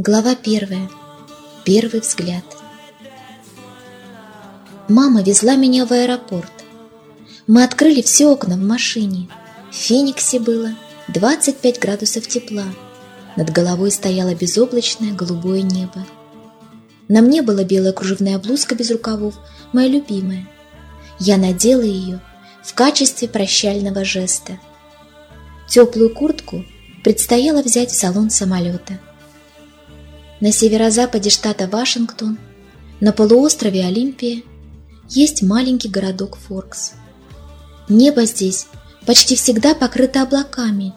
Глава первая. Первый взгляд. Мама везла меня в аэропорт. Мы открыли все окна в машине. В Фениксе было 25 градусов тепла. Над головой стояло безоблачное голубое небо. На мне была белая кружевная блузка без рукавов, моя любимая. Я надела ее в качестве прощального жеста. Теплую куртку предстояло взять в салон самолета. На северо-западе штата Вашингтон, на полуострове Олимпия, есть маленький городок Форкс. Небо здесь почти всегда покрыто облаками,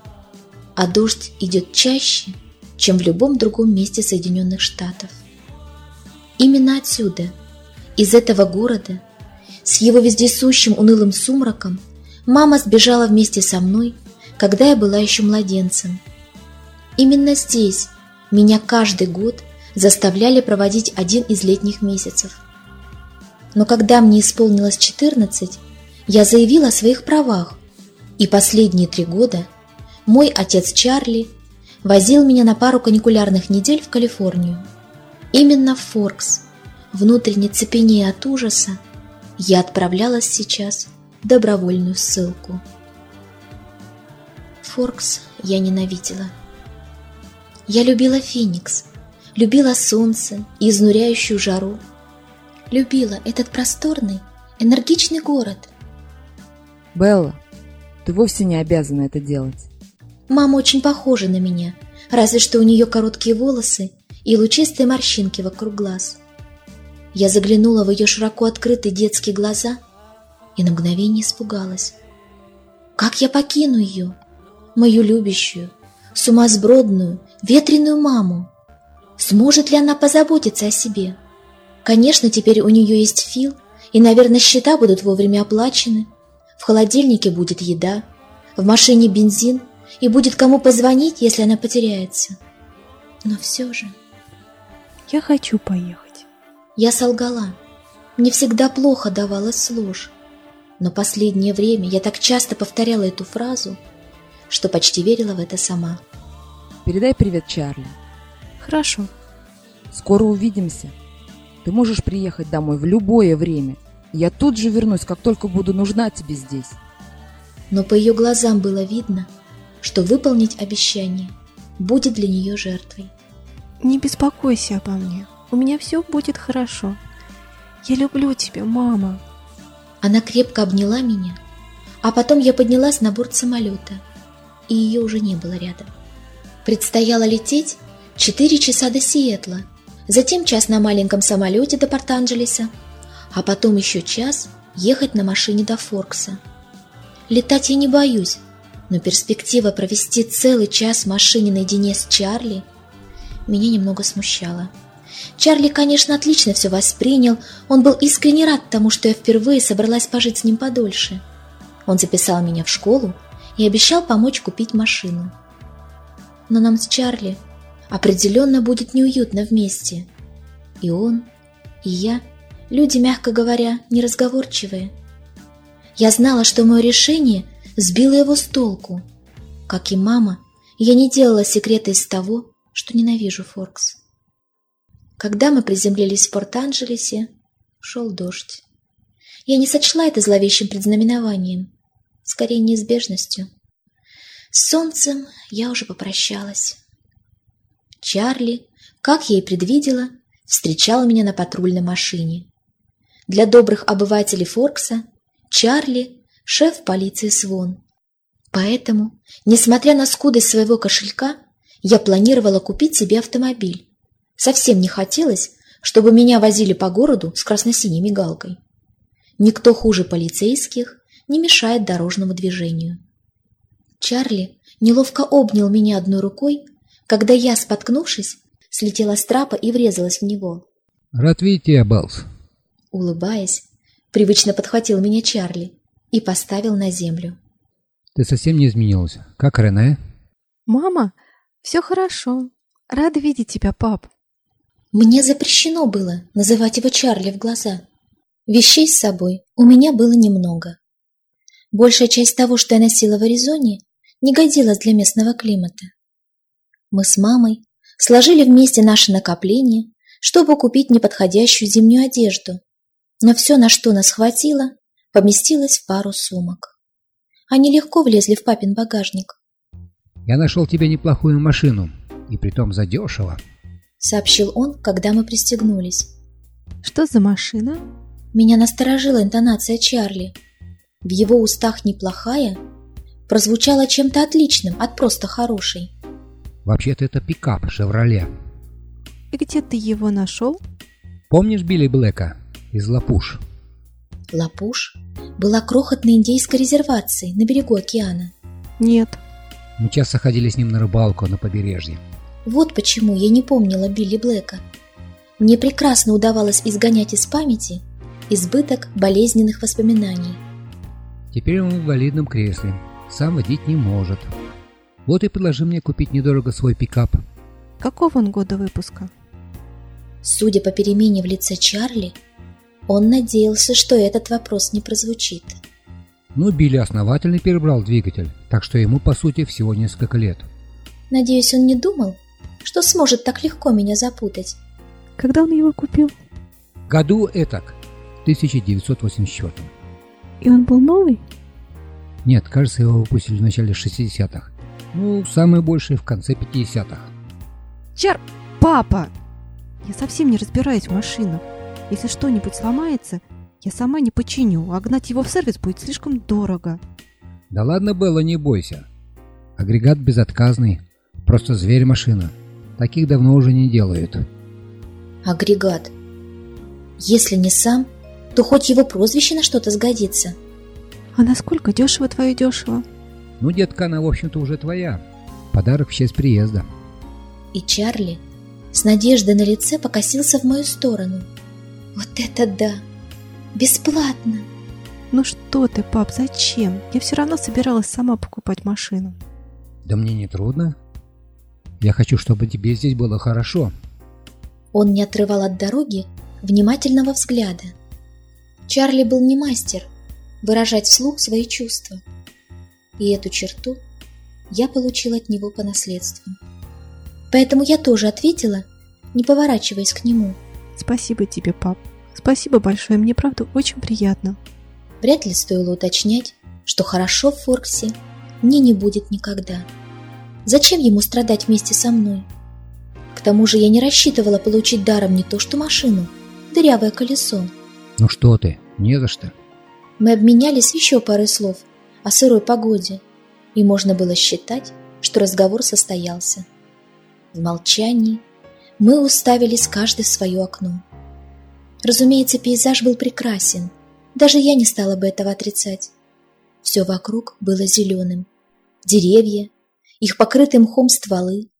а дождь идет чаще, чем в любом другом месте Соединенных Штатов. Именно отсюда, из этого города, с его вездесущим унылым сумраком, мама сбежала вместе со мной, когда я была еще младенцем. Именно здесь меня каждый год заставляли проводить один из летних месяцев. Но когда мне исполнилось 14, я заявила о своих правах, и последние три года мой отец Чарли возил меня на пару каникулярных недель в Калифорнию. Именно в Форкс, внутренне цепенея от ужаса, я отправлялась сейчас в добровольную ссылку. Форкс я ненавидела. Я любила Феникс, любила солнце и изнуряющую жару. Любила этот просторный, энергичный город. Белла, ты вовсе не обязана это делать. Мама очень похожа на меня, разве что у нее короткие волосы и лучистые морщинки вокруг глаз. Я заглянула в ее широко открытые детские глаза и на мгновение испугалась. Как я покину ее, мою любящую, сумасбродную, ветреную маму? Сможет ли она позаботиться о себе? Конечно, теперь у нее есть Фил, и, наверное, счета будут вовремя оплачены. В холодильнике будет еда, в машине бензин, и будет кому позвонить, если она потеряется. Но все же... Я хочу поехать. Я солгала. Мне всегда плохо давалась ложь. Но последнее время я так часто повторяла эту фразу, что почти верила в это сама. Передай привет Чарли. Хорошо. Скоро увидимся. Ты можешь приехать домой в любое время. Я тут же вернусь, как только буду нужна тебе здесь. Но по ее глазам было видно, что выполнить обещание будет для нее жертвой. Не беспокойся обо мне. У меня все будет хорошо. Я люблю тебя, мама. Она крепко обняла меня, а потом я поднялась на борт самолета, и ее уже не было рядом. Предстояло лететь 4 часа до Сиэтла, затем час на маленьком самолете до Порт-Анджелеса, а потом еще час ехать на машине до Форкса. Летать я не боюсь, но перспектива провести целый час в машине наедине с Чарли меня немного смущало. Чарли, конечно, отлично все воспринял, он был искренне рад тому, что я впервые собралась пожить с ним подольше. Он записал меня в школу и обещал помочь купить машину. Но нам с Чарли определенно будет неуютно вместе. И он, и я, люди, мягко говоря, неразговорчивые. Я знала, что мое решение сбило его с толку. Как и мама, я не делала секрета из того, что ненавижу Форкс. Когда мы приземлились в Порт-Анджелесе, шел дождь. Я не сочла это зловещим предзнаменованием, скорее неизбежностью. С солнцем я уже попрощалась. Чарли, как я и предвидела, встречал меня на патрульной машине. Для добрых обывателей Форкса Чарли – шеф полиции Свон. Поэтому, несмотря на скудость своего кошелька, я планировала купить себе автомобиль. Совсем не хотелось, чтобы меня возили по городу с красно-синей мигалкой. Никто хуже полицейских не мешает дорожному движению. Чарли неловко обнял меня одной рукой, когда я, споткнувшись, слетела с трапа и врезалась в него. «Рад видеть тебя, Балс!» Улыбаясь, привычно подхватил меня Чарли и поставил на землю. «Ты совсем не изменилась. Как Рене?» Мама, все хорошо. Рада видеть тебя, пап. Мне запрещено было называть его Чарли в глаза. Вещей с собой у меня было немного. Большая часть того, что я носила в Аризоне, не годилась для местного климата. Мы с мамой Сложили вместе наши накопления, чтобы купить неподходящую зимнюю одежду. Но все, на что нас хватило, поместилось в пару сумок. Они легко влезли в папин багажник. «Я нашел тебе неплохую машину, и притом задешево», — сообщил он, когда мы пристегнулись. «Что за машина?» Меня насторожила интонация Чарли. В его устах неплохая прозвучала чем-то отличным от просто хорошей. «Вообще-то это пикап «Шевроле». «И где ты его нашел?» «Помнишь Билли Блэка из Лапуш?» Лапуш была крохотной индейской резервацией на берегу океана. «Нет». Мы часто ходили с ним на рыбалку на побережье. Вот почему я не помнила Билли Блэка. Мне прекрасно удавалось изгонять из памяти избыток болезненных воспоминаний. Теперь он в инвалидном кресле, сам водить не может. Вот и предложи мне купить недорого свой пикап. Какого он года выпуска? Судя по перемене в лице Чарли, он надеялся, что этот вопрос не прозвучит. Ну, Билли основательно перебрал двигатель, так что ему, по сути, всего несколько лет. Надеюсь, он не думал, что сможет так легко меня запутать. Когда он его купил? Году этак, 1984. И он был новый? Нет, кажется, его выпустили в начале 60-х. Ну, самое большее в конце 50-х. Чар... Папа! Я совсем не разбираюсь в машинах. Если что-нибудь сломается, я сама не починю, а гнать его в сервис будет слишком дорого. Да ладно, Белла, не бойся. Агрегат безотказный, просто зверь машина. Таких давно уже не делают. Агрегат. Если не сам, то хоть его прозвище на что-то сгодится. А насколько дешево твое дешево? Ну, детка, она, в общем-то, уже твоя. Подарок в честь приезда. И Чарли с надеждой на лице покосился в мою сторону. Вот это да! Бесплатно! Ну что ты, пап, зачем? Я все равно собиралась сама покупать машину. Да мне не трудно. Я хочу, чтобы тебе здесь было хорошо. Он не отрывал от дороги внимательного взгляда. Чарли был не мастер выражать вслух свои чувства. И эту черту я получил от него по наследству. Поэтому я тоже ответила, не поворачиваясь к нему. Спасибо тебе, пап. Спасибо большое, мне правда очень приятно. Вряд ли стоило уточнять, что хорошо в Форксе мне не будет никогда. Зачем ему страдать вместе со мной? К тому же я не рассчитывала получить даром не то что машину, дырявое колесо. Ну что ты, не за что. Мы обменялись еще парой слов о сырой погоде, и можно было считать, что разговор состоялся. В молчании мы уставились каждый в свое окно. Разумеется, пейзаж был прекрасен, даже я не стала бы этого отрицать. Все вокруг было зеленым. Деревья, их покрытые мхом стволы,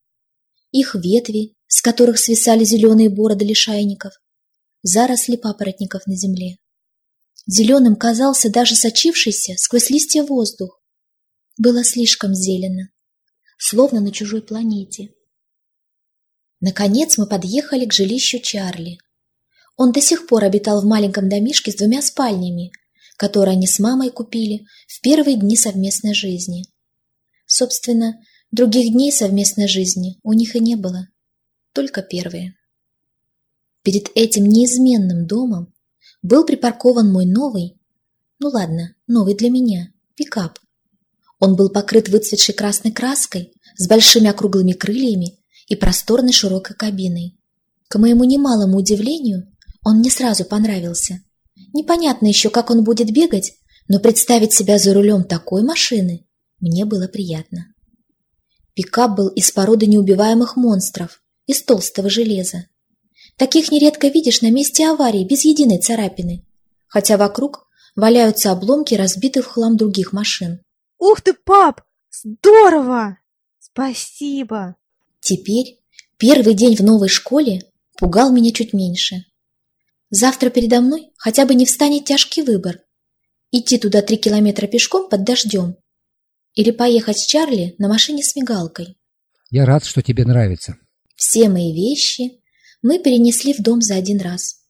их ветви, с которых свисали зеленые бороды лишайников, заросли папоротников на земле. Зеленым казался даже сочившийся сквозь листья воздух. Было слишком зелено, словно на чужой планете. Наконец мы подъехали к жилищу Чарли. Он до сих пор обитал в маленьком домишке с двумя спальнями, которые они с мамой купили в первые дни совместной жизни. Собственно, других дней совместной жизни у них и не было, только первые. Перед этим неизменным домом был припаркован мой новый, ну ладно, новый для меня, пикап. Он был покрыт выцветшей красной краской с большими округлыми крыльями и просторной широкой кабиной. К моему немалому удивлению, он мне сразу понравился. Непонятно еще, как он будет бегать, но представить себя за рулем такой машины мне было приятно. Пикап был из породы неубиваемых монстров, из толстого железа. Таких нередко видишь на месте аварии без единой царапины, хотя вокруг валяются обломки разбитых в хлам других машин. Ух ты, пап! Здорово! Спасибо! Теперь первый день в новой школе пугал меня чуть меньше. Завтра передо мной хотя бы не встанет тяжкий выбор. Идти туда три километра пешком под дождем или поехать с Чарли на машине с мигалкой. Я рад, что тебе нравится. Все мои вещи мы перенесли в дом за один раз.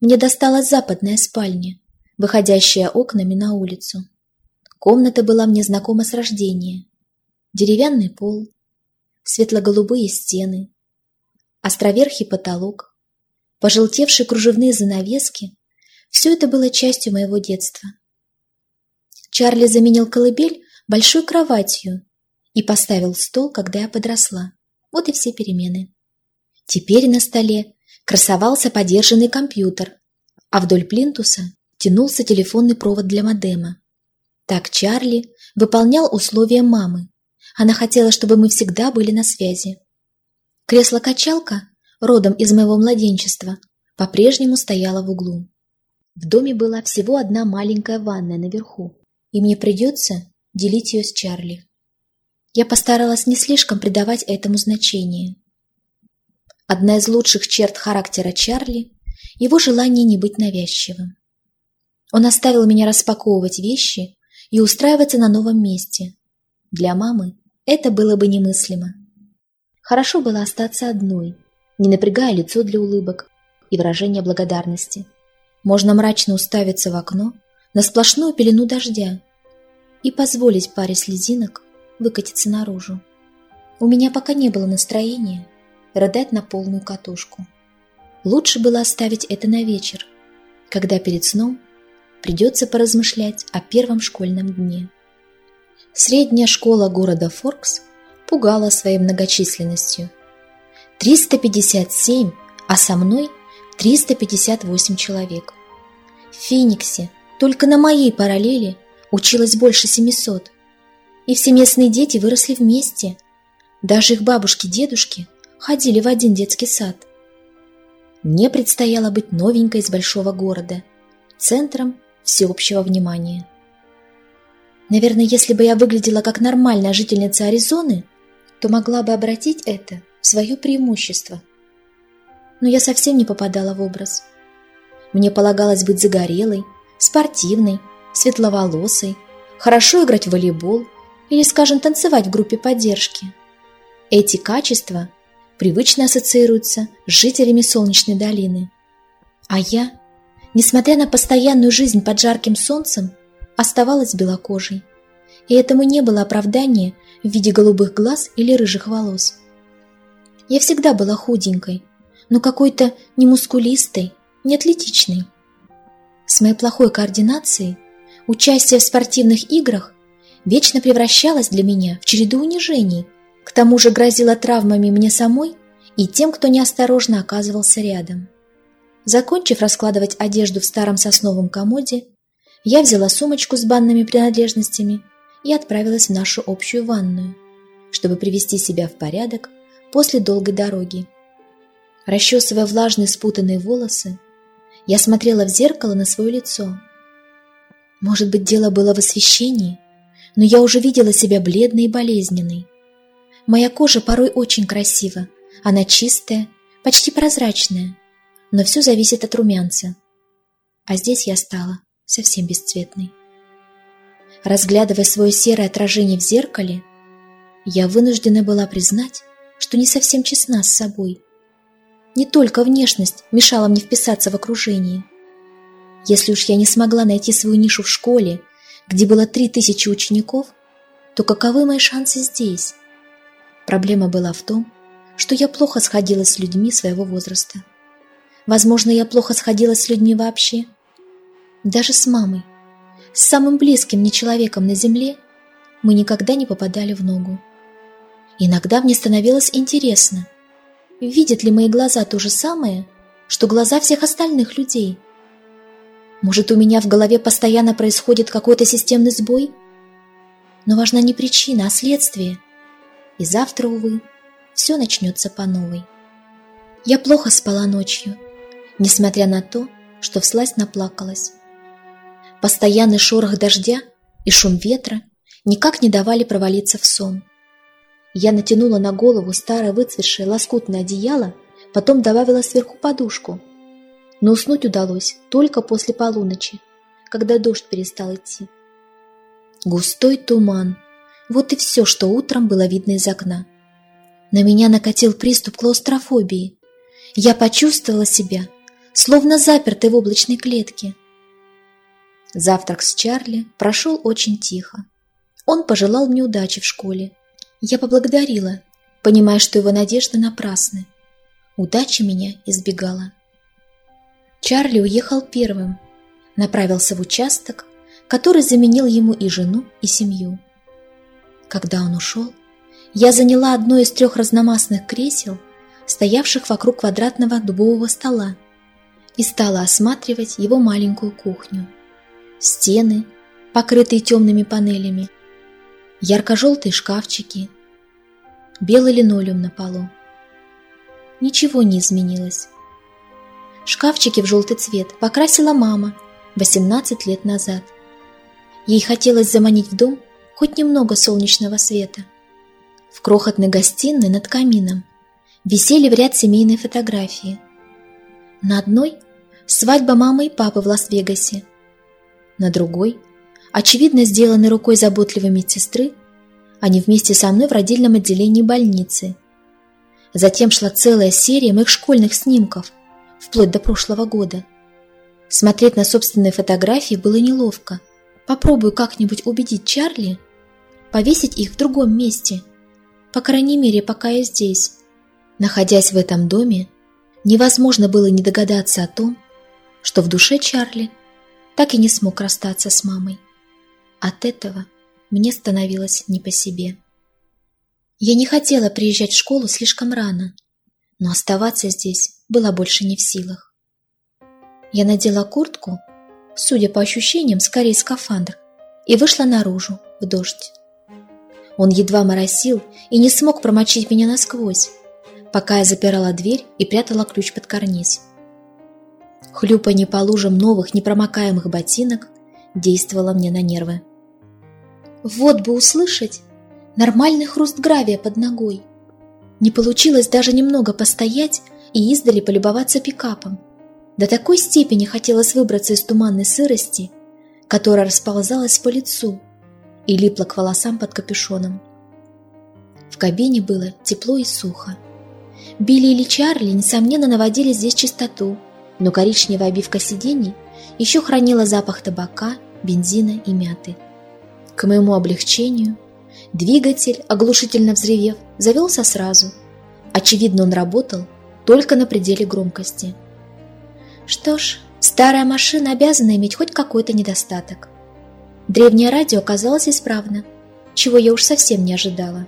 Мне досталась западная спальня, выходящая окнами на улицу. Комната была мне знакома с рождения. Деревянный пол, светло-голубые стены, островерхий потолок, пожелтевшие кружевные занавески – все это было частью моего детства. Чарли заменил колыбель большой кроватью и поставил стол, когда я подросла. Вот и все перемены. Теперь на столе красовался подержанный компьютер, а вдоль плинтуса тянулся телефонный провод для модема. Так Чарли выполнял условия мамы. Она хотела, чтобы мы всегда были на связи. Кресло-качалка, родом из моего младенчества, по-прежнему стояло в углу. В доме была всего одна маленькая ванная наверху, и мне придется делить ее с Чарли. Я постаралась не слишком придавать этому значение. Одна из лучших черт характера Чарли – его желание не быть навязчивым. Он оставил меня распаковывать вещи и устраиваться на новом месте. Для мамы это было бы немыслимо. Хорошо было остаться одной, не напрягая лицо для улыбок и выражения благодарности. Можно мрачно уставиться в окно на сплошную пелену дождя и позволить паре слезинок выкатиться наружу. У меня пока не было настроения рыдать на полную катушку. Лучше было оставить это на вечер, когда перед сном придется поразмышлять о первом школьном дне. Средняя школа города Форкс пугала своей многочисленностью. 357, а со мной 358 человек. В Фениксе только на моей параллели училось больше 700. И все местные дети выросли вместе. Даже их бабушки-дедушки ходили в один детский сад. Мне предстояло быть новенькой из большого города, центром всеобщего внимания. Наверное, если бы я выглядела как нормальная жительница Аризоны, то могла бы обратить это в свое преимущество. Но я совсем не попадала в образ. Мне полагалось быть загорелой, спортивной, светловолосой, хорошо играть в волейбол или, скажем, танцевать в группе поддержки. Эти качества привычно ассоциируются с жителями Солнечной долины. А я, несмотря на постоянную жизнь под жарким солнцем, оставалась белокожей. И этому не было оправдания в виде голубых глаз или рыжих волос. Я всегда была худенькой, но какой-то не мускулистой, не атлетичной. С моей плохой координацией участие в спортивных играх вечно превращалось для меня в череду унижений, к тому же грозило травмами мне самой и тем, кто неосторожно оказывался рядом. Закончив раскладывать одежду в старом сосновом комоде, я взяла сумочку с банными принадлежностями и отправилась в нашу общую ванную, чтобы привести себя в порядок после долгой дороги. Расчесывая влажные спутанные волосы, я смотрела в зеркало на свое лицо. Может быть, дело было в освещении, но я уже видела себя бледной и болезненной. Моя кожа порой очень красива, она чистая, почти прозрачная, но все зависит от румянца. А здесь я стала совсем бесцветной. Разглядывая свое серое отражение в зеркале, я вынуждена была признать, что не совсем честна с собой. Не только внешность мешала мне вписаться в окружение. Если уж я не смогла найти свою нишу в школе, где было три тысячи учеников, то каковы мои шансы здесь? Проблема была в том, что я плохо сходилась с людьми своего возраста. Возможно, я плохо сходилась с людьми вообще. Даже с мамой, с самым близким мне человеком на земле, мы никогда не попадали в ногу. Иногда мне становилось интересно, видят ли мои глаза то же самое, что глаза всех остальных людей. Может, у меня в голове постоянно происходит какой-то системный сбой? Но важна не причина, а следствие. И завтра, увы, все начнется по новой. Я плохо спала ночью, несмотря на то, что вслась наплакалась. Постоянный шорох дождя и шум ветра никак не давали провалиться в сон. Я натянула на голову старое выцветшее лоскутное одеяло, потом добавила сверху подушку. Но уснуть удалось только после полуночи, когда дождь перестал идти. Густой туман. Вот и все, что утром было видно из окна. На меня накатил приступ клаустрофобии. Я почувствовала себя, словно запертой в облачной клетке. Завтрак с Чарли прошел очень тихо. Он пожелал мне удачи в школе, я поблагодарила, понимая, что его надежды напрасны. Удача меня избегала. Чарли уехал первым, направился в участок, который заменил ему и жену, и семью. Когда он ушел, я заняла одно из трех разномастных кресел, стоявших вокруг квадратного дубового стола, и стала осматривать его маленькую кухню. Стены, покрытые темными панелями, ярко-желтые шкафчики, белый линолеум на полу. Ничего не изменилось. Шкафчики в желтый цвет покрасила мама 18 лет назад. Ей хотелось заманить в дом хоть немного солнечного света. В крохотной гостиной над камином висели в ряд семейные фотографии. На одной – свадьба мамы и папы в Лас-Вегасе. На другой – очевидно сделанной рукой заботливой медсестры, они вместе со мной в родильном отделении больницы. Затем шла целая серия моих школьных снимков, вплоть до прошлого года. Смотреть на собственные фотографии было неловко. Попробую как-нибудь убедить Чарли повесить их в другом месте. По крайней мере, пока я здесь. Находясь в этом доме, невозможно было не догадаться о том, что в душе Чарли так и не смог расстаться с мамой. От этого мне становилось не по себе. Я не хотела приезжать в школу слишком рано, но оставаться здесь была больше не в силах. Я надела куртку, судя по ощущениям, скорее скафандр, и вышла наружу, в дождь. Он едва моросил и не смог промочить меня насквозь, пока я запирала дверь и прятала ключ под карниз. Хлюпанье по лужам новых непромокаемых ботинок действовало мне на нервы. Вот бы услышать нормальный хруст гравия под ногой. Не получилось даже немного постоять и издали полюбоваться пикапом. До такой степени хотелось выбраться из туманной сырости, которая расползалась по лицу и липла к волосам под капюшоном. В кабине было тепло и сухо. Билли или Чарли, несомненно, наводили здесь чистоту, но коричневая обивка сидений еще хранила запах табака, бензина и мяты. К моему облегчению двигатель, оглушительно взревев, завелся сразу. Очевидно, он работал только на пределе громкости. Что ж, старая машина обязана иметь хоть какой-то недостаток. Древнее радио оказалось исправно, чего я уж совсем не ожидала.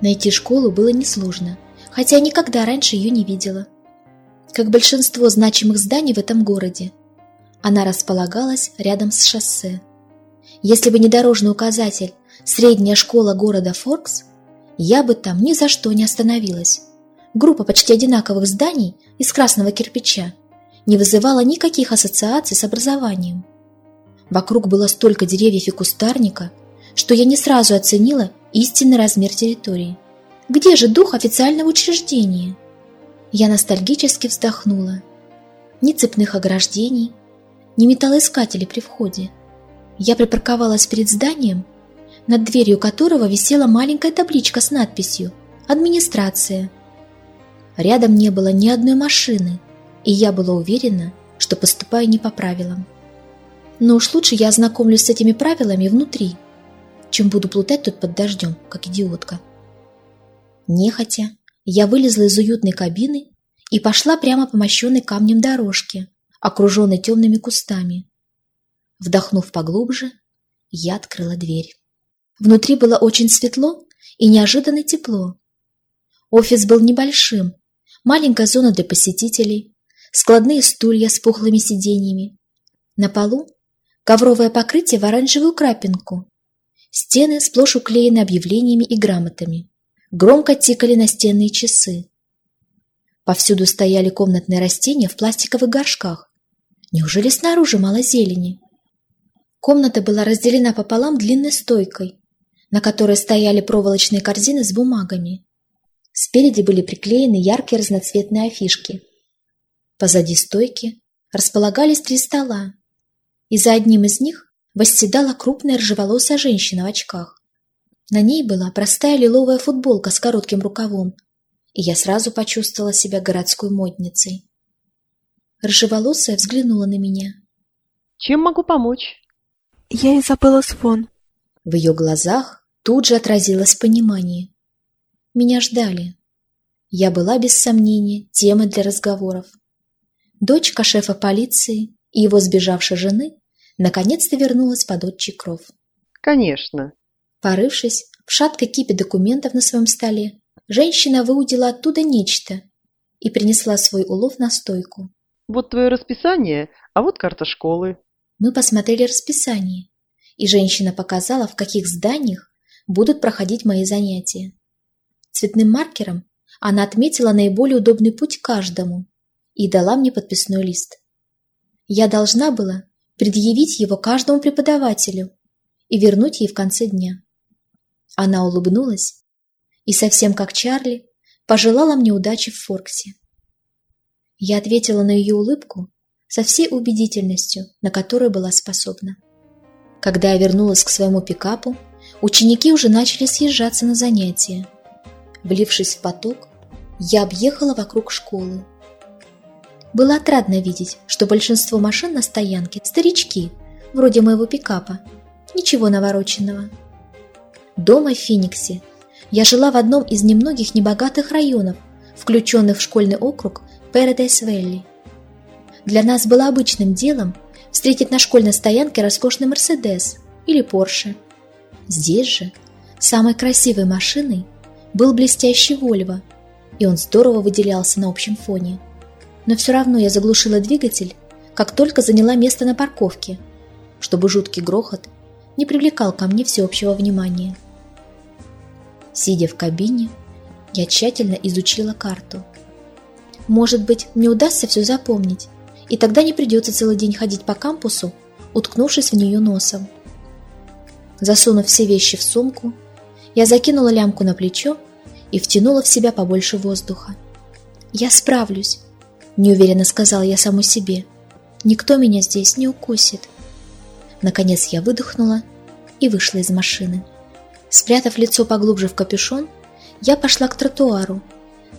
Найти школу было несложно, хотя никогда раньше ее не видела. Как большинство значимых зданий в этом городе, она располагалась рядом с шоссе. Если бы не дорожный указатель «Средняя школа города Форкс», я бы там ни за что не остановилась. Группа почти одинаковых зданий из красного кирпича не вызывала никаких ассоциаций с образованием. Вокруг было столько деревьев и кустарника, что я не сразу оценила истинный размер территории. Где же дух официального учреждения? Я ностальгически вздохнула. Ни цепных ограждений, ни металлоискателей при входе. Я припарковалась перед зданием, над дверью которого висела маленькая табличка с надписью «Администрация». Рядом не было ни одной машины, и я была уверена, что поступаю не по правилам. Но уж лучше я ознакомлюсь с этими правилами внутри, чем буду плутать тут под дождем, как идиотка. Нехотя, я вылезла из уютной кабины и пошла прямо по мощенной камнем дорожке, окруженной темными кустами. Вдохнув поглубже, я открыла дверь. Внутри было очень светло и неожиданно тепло. Офис был небольшим, маленькая зона для посетителей, складные стулья с пухлыми сиденьями. На полу ковровое покрытие в оранжевую крапинку. Стены сплошь уклеены объявлениями и грамотами. Громко тикали настенные часы. Повсюду стояли комнатные растения в пластиковых горшках. Неужели снаружи мало зелени? Комната была разделена пополам длинной стойкой, на которой стояли проволочные корзины с бумагами. Спереди были приклеены яркие разноцветные афишки. Позади стойки располагались три стола, и за одним из них восседала крупная ржеволосая женщина в очках. На ней была простая лиловая футболка с коротким рукавом, и я сразу почувствовала себя городской модницей. Ржеволосая взглянула на меня. «Чем могу помочь?» Я и забыла свон. В ее глазах тут же отразилось понимание. Меня ждали. Я была, без сомнения, темой для разговоров. Дочка шефа полиции и его сбежавшей жены наконец-то вернулась под отчий кров. Конечно. Порывшись в шаткой кипе документов на своем столе, женщина выудила оттуда нечто и принесла свой улов на стойку. Вот твое расписание, а вот карта школы. Мы посмотрели расписание, и женщина показала, в каких зданиях будут проходить мои занятия. Цветным маркером она отметила наиболее удобный путь каждому и дала мне подписной лист. Я должна была предъявить его каждому преподавателю и вернуть ей в конце дня. Она улыбнулась и, совсем как Чарли, пожелала мне удачи в Форксе. Я ответила на ее улыбку со всей убедительностью, на которую была способна. Когда я вернулась к своему пикапу, ученики уже начали съезжаться на занятия. Влившись в поток, я объехала вокруг школы. Было отрадно видеть, что большинство машин на стоянке – старички, вроде моего пикапа. Ничего навороченного. Дома в Фениксе я жила в одном из немногих небогатых районов, включенных в школьный округ Пэрадайс-Вэлли. Для нас было обычным делом встретить на школьной стоянке роскошный Мерседес или Порше. Здесь же самой красивой машиной был блестящий Вольво, и он здорово выделялся на общем фоне. Но все равно я заглушила двигатель, как только заняла место на парковке, чтобы жуткий грохот не привлекал ко мне всеобщего внимания. Сидя в кабине, я тщательно изучила карту. Может быть, мне удастся все запомнить, и тогда не придется целый день ходить по кампусу, уткнувшись в нее носом. Засунув все вещи в сумку, я закинула лямку на плечо и втянула в себя побольше воздуха. «Я справлюсь», — неуверенно сказала я саму себе. «Никто меня здесь не укусит». Наконец я выдохнула и вышла из машины. Спрятав лицо поглубже в капюшон, я пошла к тротуару,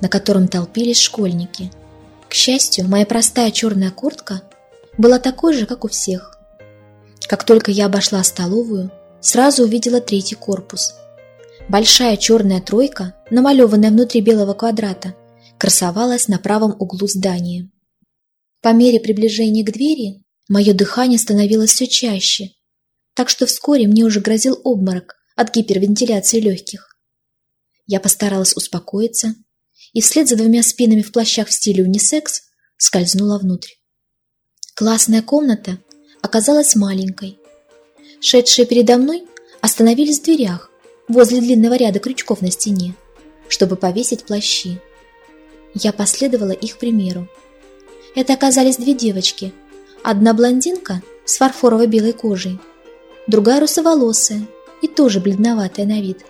на котором толпились школьники. К счастью, моя простая черная куртка была такой же, как у всех. Как только я обошла столовую, сразу увидела третий корпус. Большая черная тройка, намалеванная внутри белого квадрата, красовалась на правом углу здания. По мере приближения к двери мое дыхание становилось все чаще, так что вскоре мне уже грозил обморок от гипервентиляции легких. Я постаралась успокоиться и вслед за двумя спинами в плащах в стиле унисекс скользнула внутрь. Классная комната оказалась маленькой. Шедшие передо мной остановились в дверях возле длинного ряда крючков на стене, чтобы повесить плащи. Я последовала их примеру. Это оказались две девочки. Одна блондинка с фарфоровой белой кожей, другая русоволосая и тоже бледноватая на вид.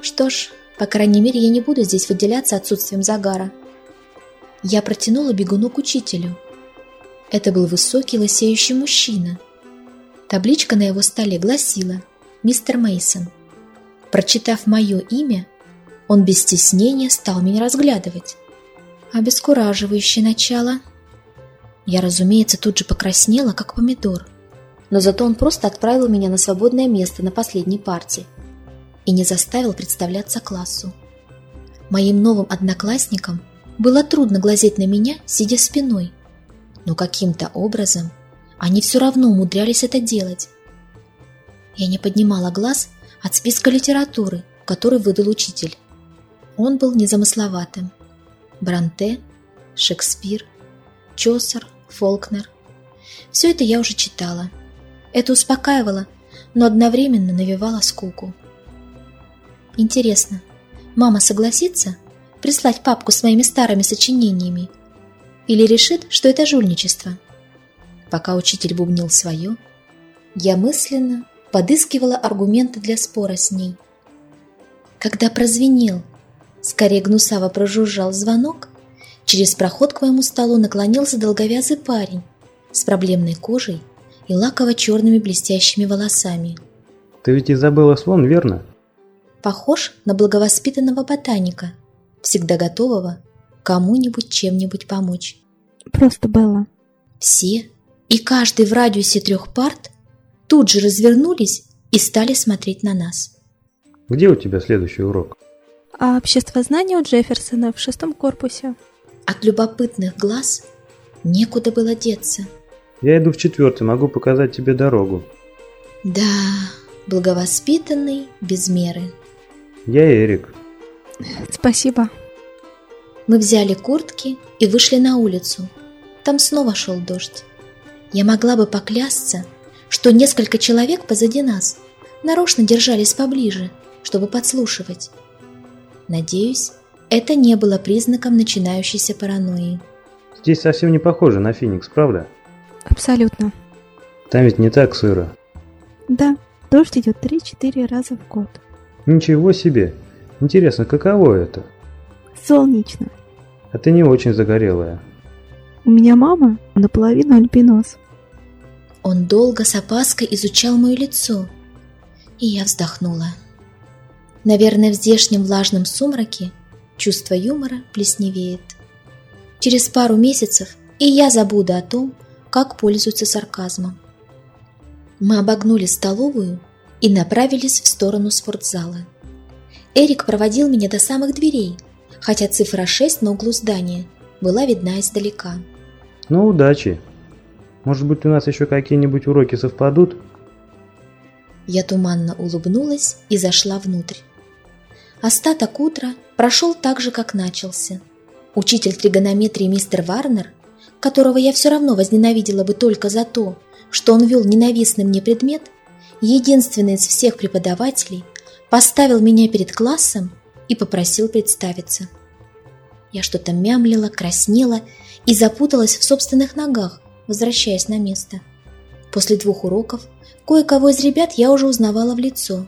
Что ж, по крайней мере, я не буду здесь выделяться отсутствием загара. Я протянула бегуну к учителю. Это был высокий лысеющий мужчина. Табличка на его столе гласила «Мистер Мейсон. Прочитав мое имя, он без стеснения стал меня разглядывать. Обескураживающее начало. Я, разумеется, тут же покраснела, как помидор. Но зато он просто отправил меня на свободное место на последней партии и не заставил представляться классу. Моим новым одноклассникам было трудно глазеть на меня, сидя спиной, но каким-то образом они все равно умудрялись это делать. Я не поднимала глаз от списка литературы, который выдал учитель. Он был незамысловатым. Бранте, Шекспир, Чосер, Фолкнер. Все это я уже читала. Это успокаивало, но одновременно навевало скуку. Интересно, мама согласится прислать папку с моими старыми сочинениями? Или решит, что это жульничество? Пока учитель бубнил свое, я мысленно подыскивала аргументы для спора с ней. Когда прозвенел, скорее гнусаво прожужжал звонок, через проход к моему столу наклонился долговязый парень с проблемной кожей и лаково-черными блестящими волосами. «Ты ведь Изабелла Слон, верно?» похож на благовоспитанного ботаника, всегда готового кому-нибудь чем-нибудь помочь. Просто Белла. Все и каждый в радиусе трех парт тут же развернулись и стали смотреть на нас. Где у тебя следующий урок? А обществознание у Джефферсона в шестом корпусе. От любопытных глаз некуда было деться. Я иду в четвертый, могу показать тебе дорогу. Да, благовоспитанный без меры. Я Эрик. Спасибо. Мы взяли куртки и вышли на улицу. Там снова шел дождь. Я могла бы поклясться, что несколько человек позади нас нарочно держались поближе, чтобы подслушивать. Надеюсь, это не было признаком начинающейся паранойи. Здесь совсем не похоже на Феникс, правда? Абсолютно. Там ведь не так сыро. Да, дождь идет 3-4 раза в год. Ничего себе. Интересно, каково это? Солнечно. А ты не очень загорелая. У меня мама наполовину альбинос. Он долго с опаской изучал мое лицо, и я вздохнула. Наверное, в здешнем влажном сумраке чувство юмора плесневеет. Через пару месяцев и я забуду о том, как пользуются сарказмом. Мы обогнули столовую и направились в сторону спортзала. Эрик проводил меня до самых дверей, хотя цифра 6 на углу здания была видна издалека. Ну, удачи. Может быть, у нас еще какие-нибудь уроки совпадут? Я туманно улыбнулась и зашла внутрь. Остаток утра прошел так же, как начался. Учитель тригонометрии мистер Варнер, которого я все равно возненавидела бы только за то, что он вел ненавистный мне предмет, единственный из всех преподавателей, поставил меня перед классом и попросил представиться. Я что-то мямлила, краснела и запуталась в собственных ногах, возвращаясь на место. После двух уроков кое-кого из ребят я уже узнавала в лицо.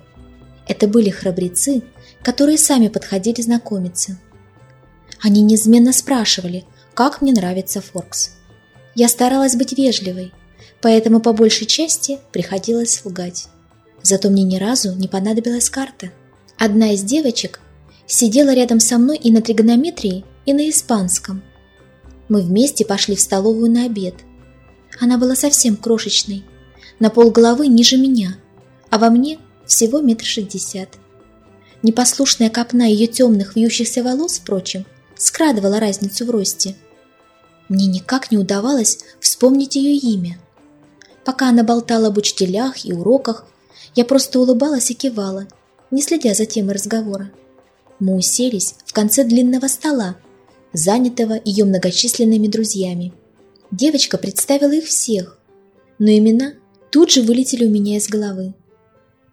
Это были храбрецы, которые сами подходили знакомиться. Они неизменно спрашивали, как мне нравится Форкс. Я старалась быть вежливой, поэтому по большей части приходилось лгать. Зато мне ни разу не понадобилась карта. Одна из девочек сидела рядом со мной и на тригонометрии, и на испанском. Мы вместе пошли в столовую на обед. Она была совсем крошечной, на полголовы ниже меня, а во мне всего метр шестьдесят. Непослушная копна ее темных вьющихся волос, впрочем, скрадывала разницу в росте. Мне никак не удавалось вспомнить ее имя. Пока она болтала об учителях и уроках, я просто улыбалась и кивала, не следя за темой разговора. Мы уселись в конце длинного стола, занятого ее многочисленными друзьями. Девочка представила их всех, но имена тут же вылетели у меня из головы.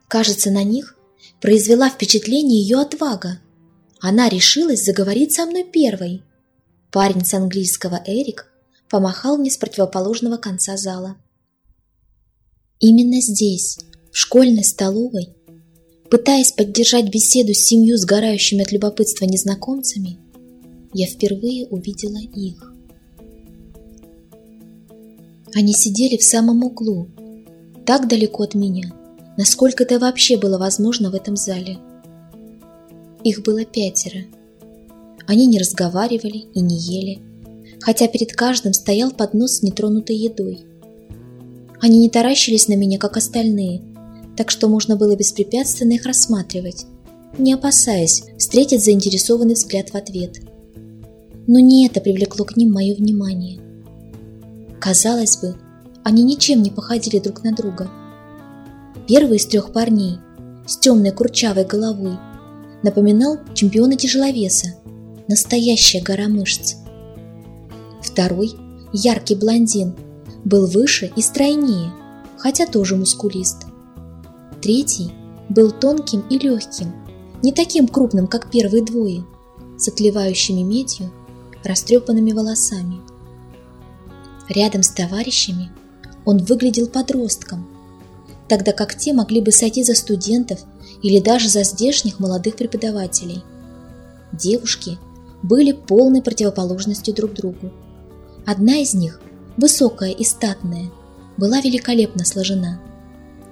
Кажется, на них произвела впечатление ее отвага. Она решилась заговорить со мной первой. Парень с английского Эрик помахал мне с противоположного конца зала. Именно здесь, в школьной столовой, пытаясь поддержать беседу с семью сгорающими от любопытства незнакомцами, я впервые увидела их. Они сидели в самом углу, так далеко от меня, насколько это вообще было возможно в этом зале. Их было пятеро. Они не разговаривали и не ели, хотя перед каждым стоял поднос с нетронутой едой. Они не таращились на меня, как остальные, так что можно было беспрепятственно их рассматривать, не опасаясь встретить заинтересованный взгляд в ответ. Но не это привлекло к ним мое внимание. Казалось бы, они ничем не походили друг на друга – Первый из трех парней с темной курчавой головой напоминал чемпиона тяжеловеса, настоящая гора мышц. Второй, яркий блондин, был выше и стройнее, хотя тоже мускулист. Третий был тонким и легким, не таким крупным, как первые двое, с отливающими медью, растрепанными волосами. Рядом с товарищами он выглядел подростком – тогда как те могли бы сойти за студентов или даже за здешних молодых преподавателей. Девушки были полной противоположностью друг другу. Одна из них, высокая и статная, была великолепно сложена.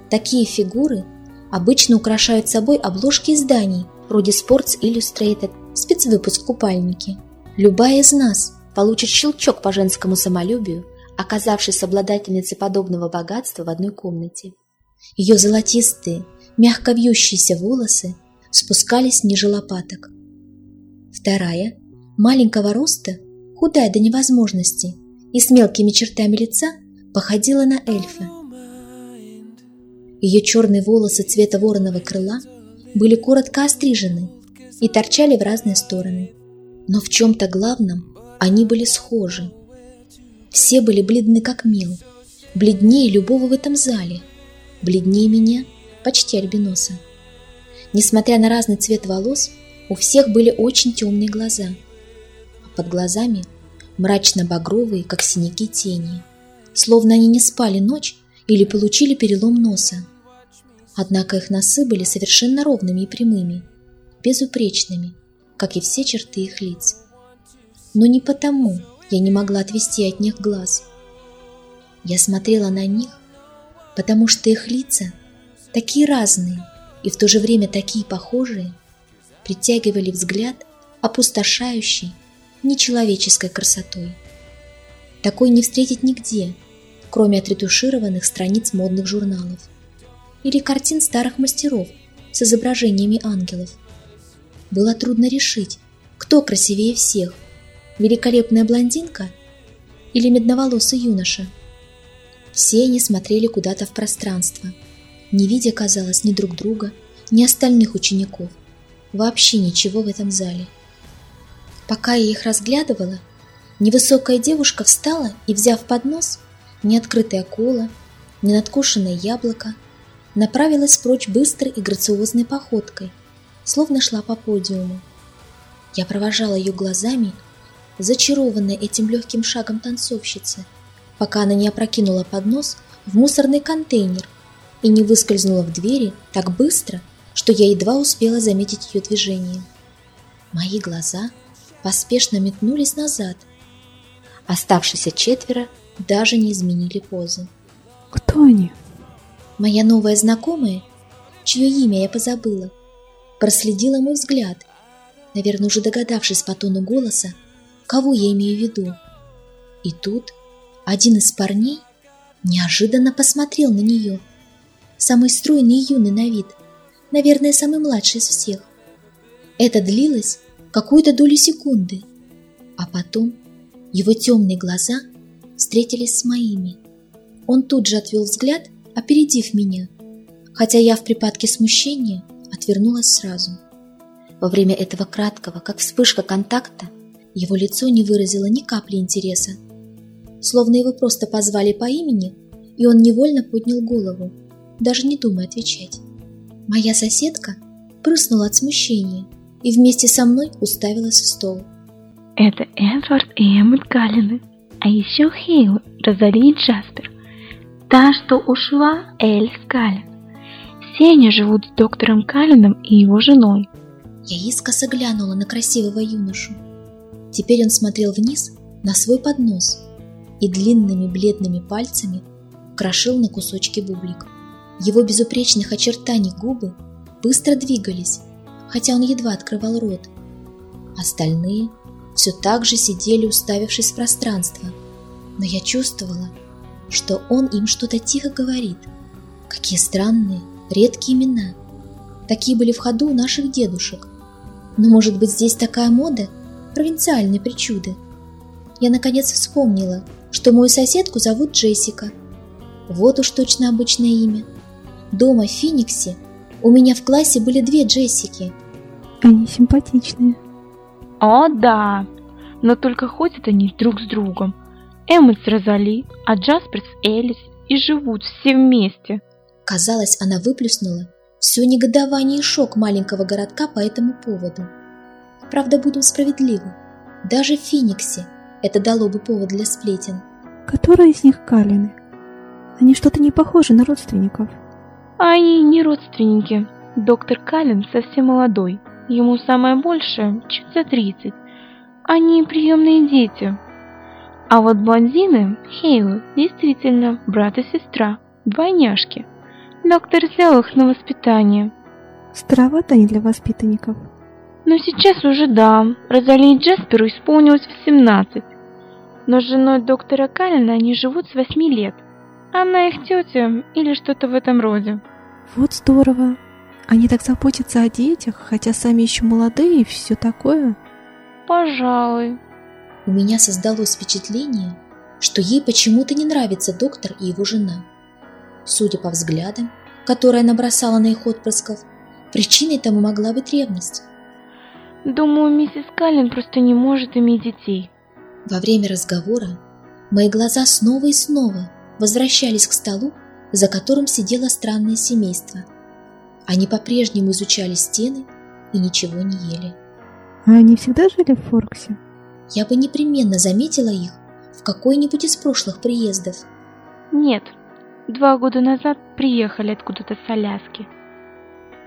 Такие фигуры обычно украшают собой обложки изданий, вроде Sports Illustrated, спецвыпуск купальники. Любая из нас получит щелчок по женскому самолюбию, оказавшись обладательницей подобного богатства в одной комнате. Ее золотистые, мягко вьющиеся волосы спускались ниже лопаток. Вторая, маленького роста, худая до невозможности и с мелкими чертами лица, походила на эльфа. Ее черные волосы цвета вороного крыла были коротко острижены и торчали в разные стороны. Но в чем-то главном они были схожи. Все были бледны как мел, бледнее любого в этом зале, бледнее меня, почти альбиноса. Несмотря на разный цвет волос, у всех были очень темные глаза, а под глазами мрачно-багровые, как синяки тени, словно они не спали ночь или получили перелом носа. Однако их носы были совершенно ровными и прямыми, безупречными, как и все черты их лиц. Но не потому я не могла отвести от них глаз. Я смотрела на них, потому что их лица такие разные и в то же время такие похожие – притягивали взгляд опустошающей, нечеловеческой красотой. Такой не встретить нигде, кроме отретушированных страниц модных журналов или картин старых мастеров с изображениями ангелов. Было трудно решить, кто красивее всех – великолепная блондинка или медноволосый юноша. Все они смотрели куда-то в пространство, не видя, казалось, ни друг друга, ни остальных учеников – вообще ничего в этом зале. Пока я их разглядывала, невысокая девушка встала и, взяв поднос, неоткрытое коло, ненадкушенное яблоко, направилась прочь быстрой и грациозной походкой, словно шла по подиуму. Я провожала ее глазами, зачарованная этим легким шагом танцовщицы, пока она не опрокинула поднос в мусорный контейнер и не выскользнула в двери так быстро, что я едва успела заметить ее движение. Мои глаза поспешно метнулись назад. Оставшиеся четверо даже не изменили позы. Кто они? Моя новая знакомая, чье имя я позабыла, проследила мой взгляд, наверное, уже догадавшись по тону голоса, кого я имею в виду. И тут один из парней неожиданно посмотрел на нее, самый стройный и юный на вид – наверное, самый младший из всех. Это длилось какую-то долю секунды, а потом его темные глаза встретились с моими. Он тут же отвел взгляд, опередив меня, хотя я в припадке смущения отвернулась сразу. Во время этого краткого, как вспышка контакта, его лицо не выразило ни капли интереса. Словно его просто позвали по имени, и он невольно поднял голову, даже не думая отвечать. Моя соседка прыснула от смущения и вместе со мной уставилась в стол. Это Эдвард и Эммет Галлины, а еще Хейл, Розали и Джаспер. Та, что ушла, Эль Галлин. Все они живут с доктором Каллином и его женой. Я искоса глянула на красивого юношу. Теперь он смотрел вниз на свой поднос и длинными бледными пальцами крошил на кусочки бублик. Его безупречных очертаний губы быстро двигались, хотя он едва открывал рот. Остальные все так же сидели, уставившись в пространство, но я чувствовала, что он им что-то тихо говорит. Какие странные, редкие имена. Такие были в ходу у наших дедушек. Но может быть здесь такая мода? Провинциальные причуды. Я наконец вспомнила, что мою соседку зовут Джессика. Вот уж точно обычное имя. Дома в Фениксе у меня в классе были две Джессики. Они симпатичные. О, да. Но только ходят они друг с другом. Эммет с Розали, а Джаспер с Элис и живут все вместе. Казалось, она выплюснула все негодование и шок маленького городка по этому поводу. Правда, будем справедливы. Даже в Фениксе это дало бы повод для сплетен. Которые из них Калины? Они что-то не похожи на родственников. Они не родственники. Доктор Каллен совсем молодой. Ему самое большее чуть за тридцать. Они приемные дети. А вот блондины, Хейл, действительно брат и сестра, двойняшки. Доктор взял их на воспитание. Старовато они для воспитанников. Но сейчас уже да. Розали и Джасперу исполнилось 18. Но с женой доктора Каллена они живут с 8 лет. Она их тетя или что-то в этом роде. Вот здорово. Они так заботятся о детях, хотя сами еще молодые и все такое. пожалуй. У меня создалось впечатление, что ей почему-то не нравится доктор и его жена. Судя по взглядам, которые она бросала на их отпрысков, причиной тому могла быть ревность. Думаю, миссис Каллен просто не может иметь детей. Во время разговора мои глаза снова и снова возвращались к столу, за которым сидело странное семейство. Они по-прежнему изучали стены и ничего не ели. А они всегда жили в Форксе? Я бы непременно заметила их в какой-нибудь из прошлых приездов. Нет, два года назад приехали откуда-то с Аляски.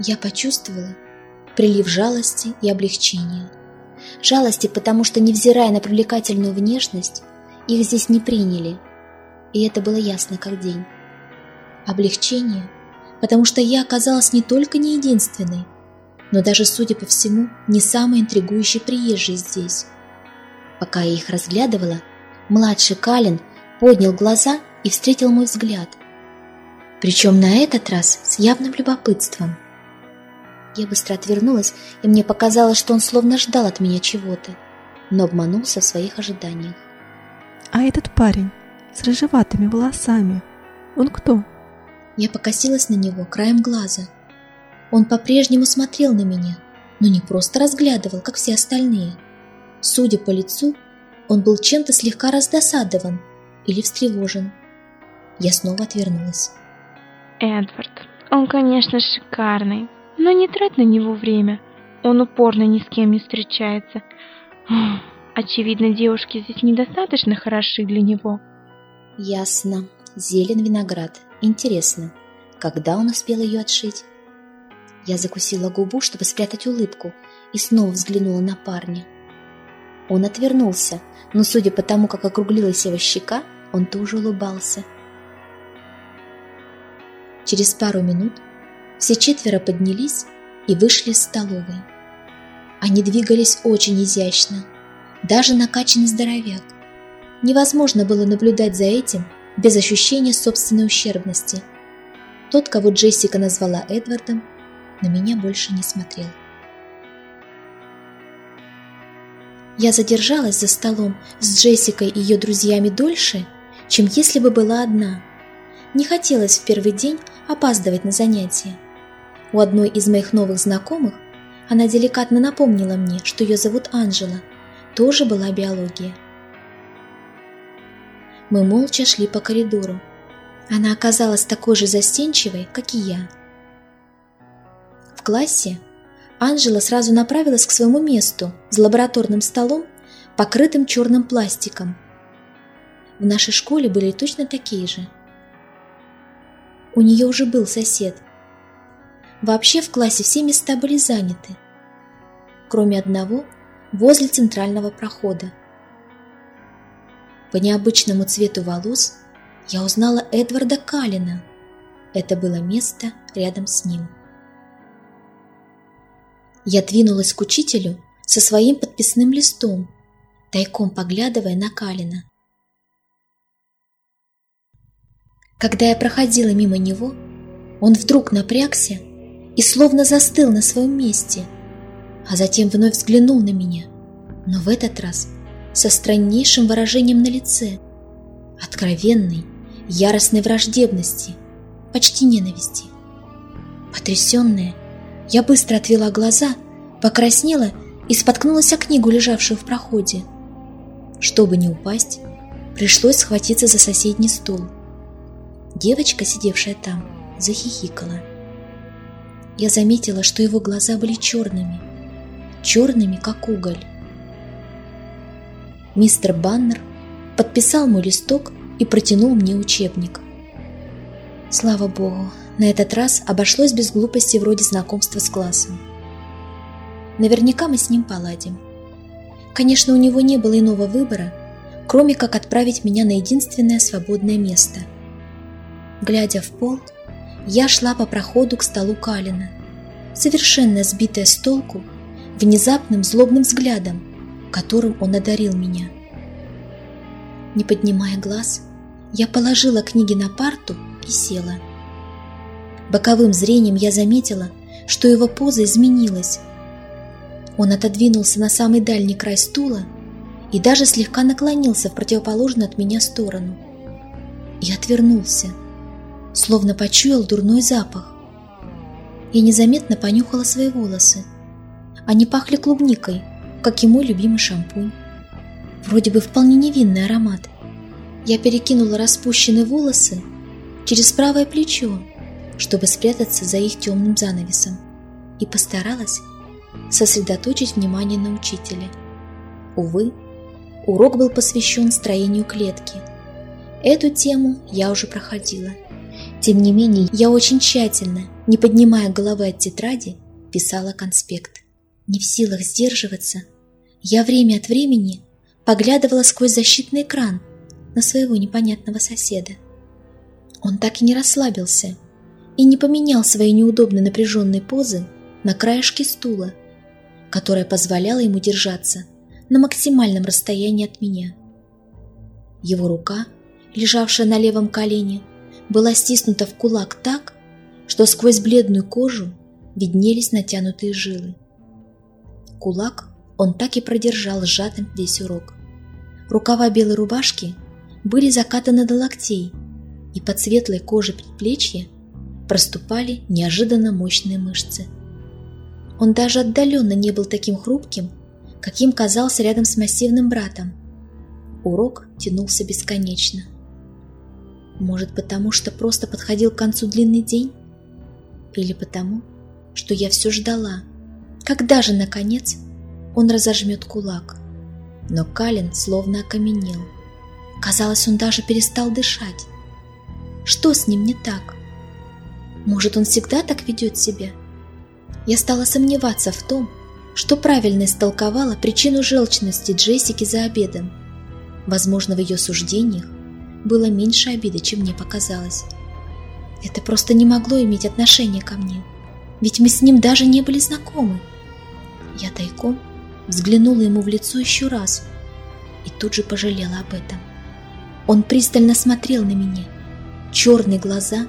Я почувствовала прилив жалости и облегчения. Жалости, потому что, невзирая на привлекательную внешность, их здесь не приняли, и это было ясно как день. Облегчение, потому что я оказалась не только не единственной, но даже, судя по всему, не самой интригующей приезжей здесь. Пока я их разглядывала, младший Калин поднял глаза и встретил мой взгляд. Причем на этот раз с явным любопытством. Я быстро отвернулась, и мне показалось, что он словно ждал от меня чего-то, но обманулся в своих ожиданиях. А этот парень с рыжеватыми волосами, он кто? Я покосилась на него краем глаза. Он по-прежнему смотрел на меня, но не просто разглядывал, как все остальные. Судя по лицу, он был чем-то слегка раздосадован или встревожен. Я снова отвернулась. Эдвард, он, конечно, шикарный, но не трать на него время. Он упорно ни с кем не встречается. Очевидно, девушки здесь недостаточно хороши для него. Ясно. Зелен виноград. Интересно, когда он успел ее отшить? Я закусила губу, чтобы спрятать улыбку, и снова взглянула на парня. Он отвернулся, но, судя по тому, как округлилась его щека, он тоже улыбался. Через пару минут все четверо поднялись и вышли из столовой. Они двигались очень изящно, даже накачанный здоровяк. Невозможно было наблюдать за этим без ощущения собственной ущербности. Тот, кого Джессика назвала Эдвардом, на меня больше не смотрел. Я задержалась за столом с Джессикой и ее друзьями дольше, чем если бы была одна. Не хотелось в первый день опаздывать на занятия. У одной из моих новых знакомых она деликатно напомнила мне, что ее зовут Анжела, тоже была биология. Мы молча шли по коридору. Она оказалась такой же застенчивой, как и я. В классе Анжела сразу направилась к своему месту с лабораторным столом, покрытым черным пластиком. В нашей школе были точно такие же. У нее уже был сосед. Вообще в классе все места были заняты, кроме одного возле центрального прохода. По необычному цвету волос я узнала Эдварда Калина. Это было место рядом с ним. Я двинулась к учителю со своим подписным листом, тайком поглядывая на Калина. Когда я проходила мимо него, он вдруг напрягся и словно застыл на своем месте, а затем вновь взглянул на меня, но в этот раз со страннейшим выражением на лице, откровенной, яростной враждебности, почти ненависти. Потрясенная, я быстро отвела глаза, покраснела и споткнулась о книгу, лежавшую в проходе. Чтобы не упасть, пришлось схватиться за соседний стол. Девочка, сидевшая там, захихикала. Я заметила, что его глаза были черными, черными, как уголь. Мистер Баннер подписал мой листок и протянул мне учебник. Слава богу, на этот раз обошлось без глупости вроде знакомства с классом. Наверняка мы с ним поладим. Конечно, у него не было иного выбора, кроме как отправить меня на единственное свободное место. Глядя в пол, я шла по проходу к столу Калина, совершенно сбитая с толку внезапным злобным взглядом, которым он одарил меня. Не поднимая глаз, я положила книги на парту и села. Боковым зрением я заметила, что его поза изменилась. Он отодвинулся на самый дальний край стула и даже слегка наклонился в противоположную от меня сторону. И отвернулся, словно почуял дурной запах. Я незаметно понюхала свои волосы. Они пахли клубникой, как и мой любимый шампунь. Вроде бы вполне невинный аромат. Я перекинула распущенные волосы через правое плечо, чтобы спрятаться за их темным занавесом, и постаралась сосредоточить внимание на учителе. Увы, урок был посвящен строению клетки. Эту тему я уже проходила. Тем не менее, я очень тщательно, не поднимая головы от тетради, писала конспект. Не в силах сдерживаться, я время от времени поглядывала сквозь защитный экран на своего непонятного соседа. Он так и не расслабился и не поменял свои неудобно напряженные позы на краешке стула, которая позволяла ему держаться на максимальном расстоянии от меня. Его рука, лежавшая на левом колене, была стиснута в кулак так, что сквозь бледную кожу виднелись натянутые жилы. Кулак он так и продержал сжатым весь урок. Рукава белой рубашки были закатаны до локтей, и под светлой кожей предплечья проступали неожиданно мощные мышцы. Он даже отдаленно не был таким хрупким, каким казался рядом с массивным братом. Урок тянулся бесконечно. Может, потому что просто подходил к концу длинный день? Или потому, что я все ждала, когда же, наконец, он разожмет кулак. Но Калин словно окаменел. Казалось, он даже перестал дышать. Что с ним не так? Может, он всегда так ведет себя? Я стала сомневаться в том, что правильно истолковала причину желчности Джессики за обедом. Возможно, в ее суждениях было меньше обиды, чем мне показалось. Это просто не могло иметь отношения ко мне, ведь мы с ним даже не были знакомы. Я тайком взглянула ему в лицо еще раз и тут же пожалела об этом. Он пристально смотрел на меня. Черные глаза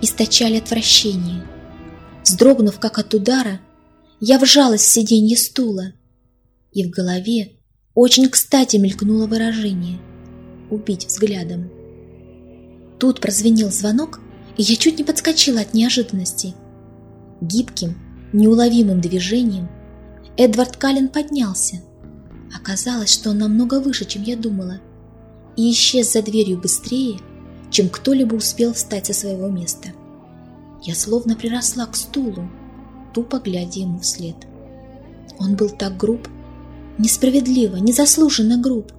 источали отвращение. Вздрогнув, как от удара, я вжалась в сиденье стула, и в голове очень кстати мелькнуло выражение «убить взглядом». Тут прозвенел звонок, и я чуть не подскочила от неожиданности. Гибким, неуловимым движением Эдвард Каллен поднялся. Оказалось, что он намного выше, чем я думала, и исчез за дверью быстрее, чем кто-либо успел встать со своего места. Я словно приросла к стулу, тупо глядя ему вслед. Он был так груб, несправедливо, незаслуженно груб.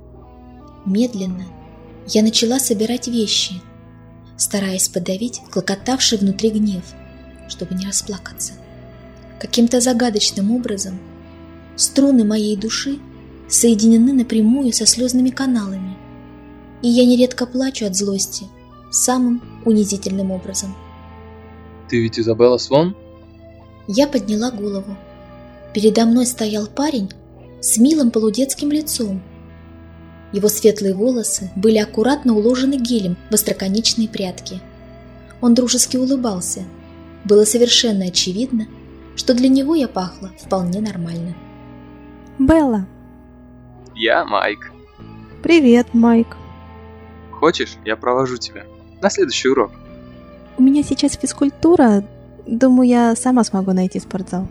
Медленно я начала собирать вещи, стараясь подавить клокотавший внутри гнев, чтобы не расплакаться. Каким-то загадочным образом струны моей души соединены напрямую со слезными каналами, и я нередко плачу от злости самым унизительным образом. Ты ведь Изабелла Свон? Я подняла голову. Передо мной стоял парень с милым полудетским лицом. Его светлые волосы были аккуратно уложены гелем в остроконечные прядки. Он дружески улыбался. Было совершенно очевидно, что для него я пахла вполне нормально. Белла. Я Майк. Привет, Майк. Хочешь, я провожу тебя на следующий урок? У меня сейчас физкультура. Думаю, я сама смогу найти спортзал.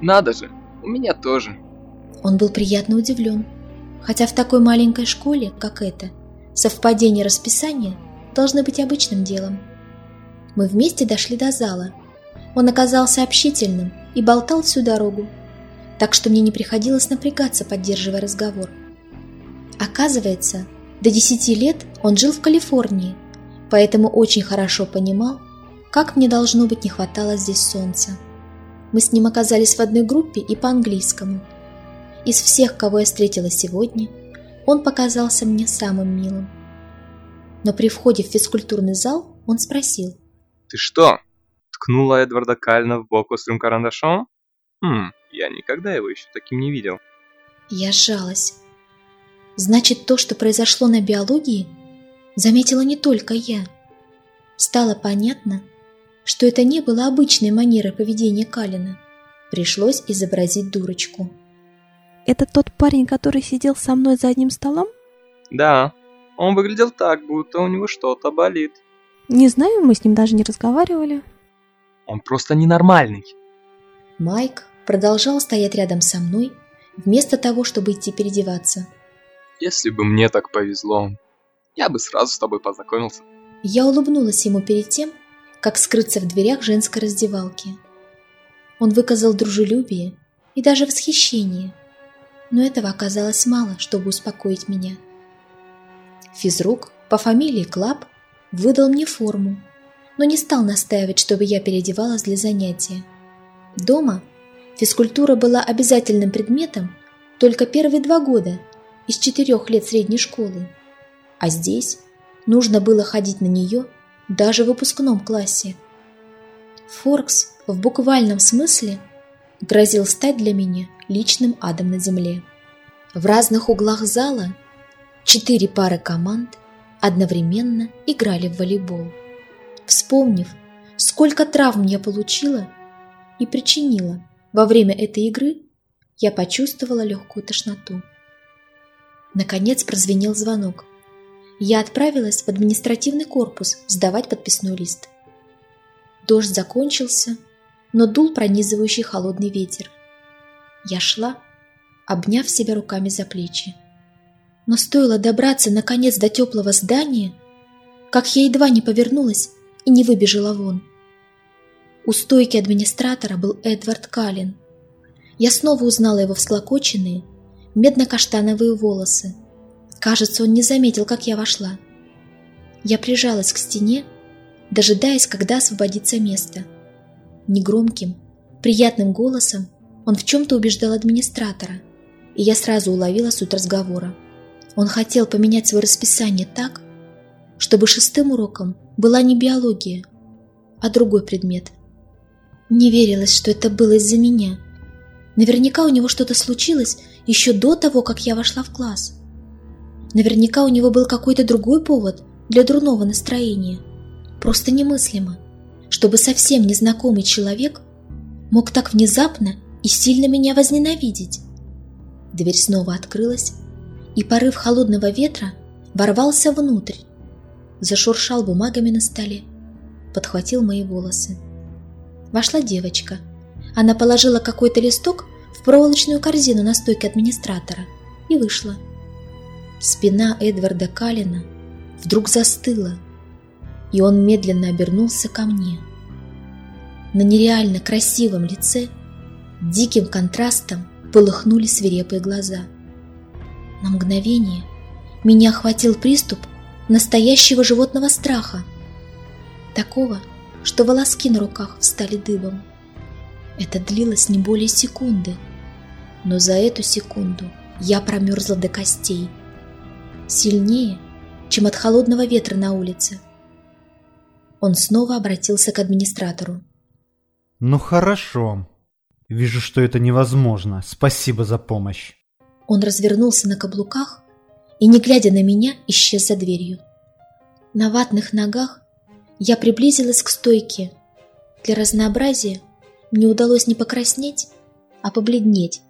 Надо же, у меня тоже. Он был приятно удивлен. Хотя в такой маленькой школе, как эта, совпадение расписания должно быть обычным делом. Мы вместе дошли до зала. Он оказался общительным и болтал всю дорогу, так что мне не приходилось напрягаться, поддерживая разговор. Оказывается, до 10 лет он жил в Калифорнии, поэтому очень хорошо понимал, как мне должно быть не хватало здесь солнца. Мы с ним оказались в одной группе и по английскому. Из всех, кого я встретила сегодня, он показался мне самым милым. Но при входе в физкультурный зал он спросил. «Ты что, ткнула Эдварда Кальна в бок острым карандашом? Хм, я никогда его еще таким не видел». Я сжалась. Значит, то, что произошло на биологии, заметила не только я. Стало понятно, что это не было обычной манерой поведения Калина. Пришлось изобразить дурочку. Это тот парень, который сидел со мной за одним столом? Да, он выглядел так, будто у него что-то болит. Не знаю, мы с ним даже не разговаривали. Он просто ненормальный. Майк продолжал стоять рядом со мной, вместо того, чтобы идти переодеваться. Если бы мне так повезло, я бы сразу с тобой познакомился. Я улыбнулась ему перед тем, как скрыться в дверях женской раздевалки. Он выказал дружелюбие и даже восхищение, но этого оказалось мало, чтобы успокоить меня. Физрук по фамилии Клаб выдал мне форму, но не стал настаивать, чтобы я переодевалась для занятия. Дома физкультура была обязательным предметом только первые два года из четырех лет средней школы, а здесь нужно было ходить на нее даже в выпускном классе. Форкс в буквальном смысле грозил стать для меня личным адом на земле. В разных углах зала четыре пары команд одновременно играли в волейбол. Вспомнив, сколько травм я получила и причинила во время этой игры, я почувствовала легкую тошноту. Наконец прозвенел звонок – я отправилась в административный корпус сдавать подписной лист. Дождь закончился, но дул пронизывающий холодный ветер. Я шла, обняв себя руками за плечи. Но стоило добраться наконец до теплого здания, как я едва не повернулась и не выбежала вон. У стойки администратора был Эдвард Каллен. Я снова узнала его всклокоченные, медно-каштановые волосы, Кажется, он не заметил, как я вошла. Я прижалась к стене, дожидаясь, когда освободится место. Негромким, приятным голосом он в чем-то убеждал администратора, и я сразу уловила суть разговора. Он хотел поменять свое расписание так, чтобы шестым уроком была не биология, а другой предмет. Не верилось, что это было из-за меня. Наверняка у него что-то случилось еще до того, как я вошла в класс. Наверняка у него был какой-то другой повод для дурного настроения. Просто немыслимо, чтобы совсем незнакомый человек мог так внезапно и сильно меня возненавидеть. Дверь снова открылась, и порыв холодного ветра ворвался внутрь, зашуршал бумагами на столе, подхватил мои волосы. Вошла девочка. Она положила какой-то листок в проволочную корзину на стойке администратора и вышла. Спина Эдварда Калина вдруг застыла, и он медленно обернулся ко мне. На нереально красивом лице диким контрастом полыхнули свирепые глаза. На мгновение меня охватил приступ настоящего животного страха, такого, что волоски на руках встали дыбом. Это длилось не более секунды, но за эту секунду я промерзла до костей – сильнее, чем от холодного ветра на улице. Он снова обратился к администратору. «Ну хорошо. Вижу, что это невозможно. Спасибо за помощь». Он развернулся на каблуках и, не глядя на меня, исчез за дверью. На ватных ногах я приблизилась к стойке. Для разнообразия мне удалось не покраснеть, а побледнеть,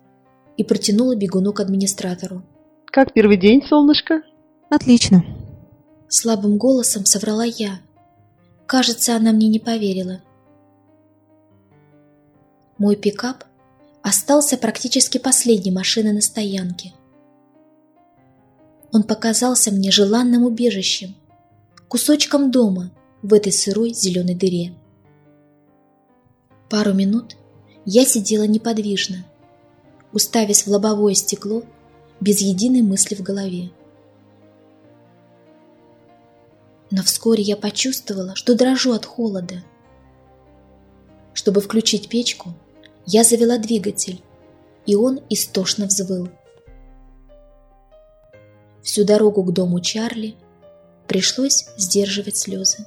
и протянула бегуну к администратору. Как первый день, солнышко? Отлично. Слабым голосом соврала я. Кажется, она мне не поверила. Мой пикап остался практически последней машиной на стоянке. Он показался мне желанным убежищем, кусочком дома в этой сырой зеленой дыре. Пару минут я сидела неподвижно, уставясь в лобовое стекло без единой мысли в голове. Но вскоре я почувствовала, что дрожу от холода. Чтобы включить печку, я завела двигатель, и он истошно взвыл. Всю дорогу к дому Чарли пришлось сдерживать слезы.